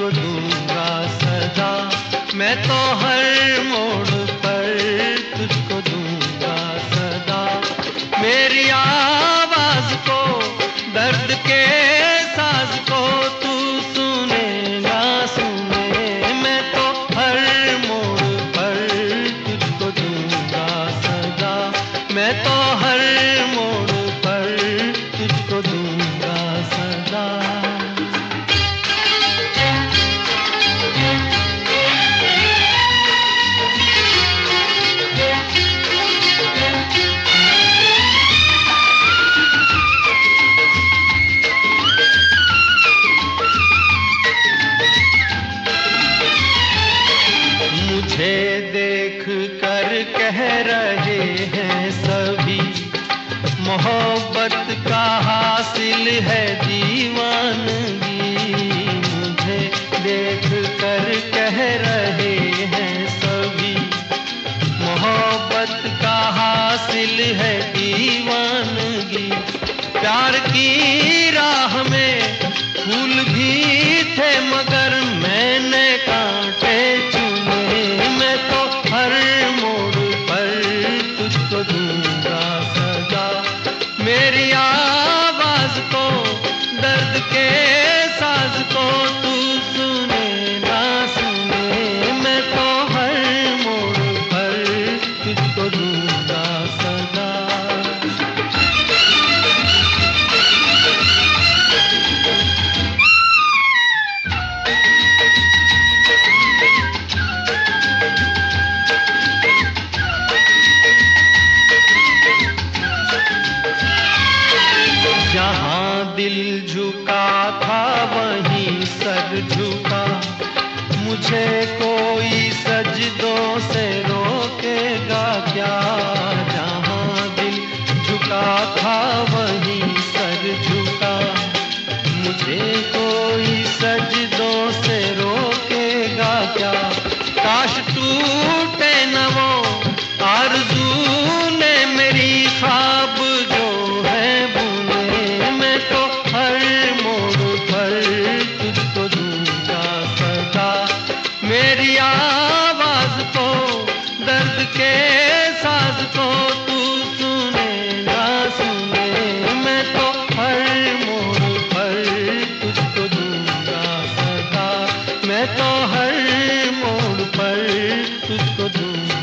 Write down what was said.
को दूँगा सदा मैं तो हर मोड़ पर तुझको दूँगा सदा मेरी तुझे देख कर कह रहे हैं सभी। मोहब्बत का हासिल है दीवानगी। मुझे देख कर कह रहे हैं सभी। मोहब्बत का हासिल है दीवानगी। प्यार की राह में फूल भी के दिल झुका था, वहीं सर झुका। मुझे कोई सजदों से रोकेगा क्या? जहाँ दिल झुका था, वहीं सर झुका। मुझे के साज को तो तू सुनेगा, सुने। मैं तो हर मोड़ पर तुझको दूँगा सदा। मैं तो हर मोड़ पर तुझको दूँगा।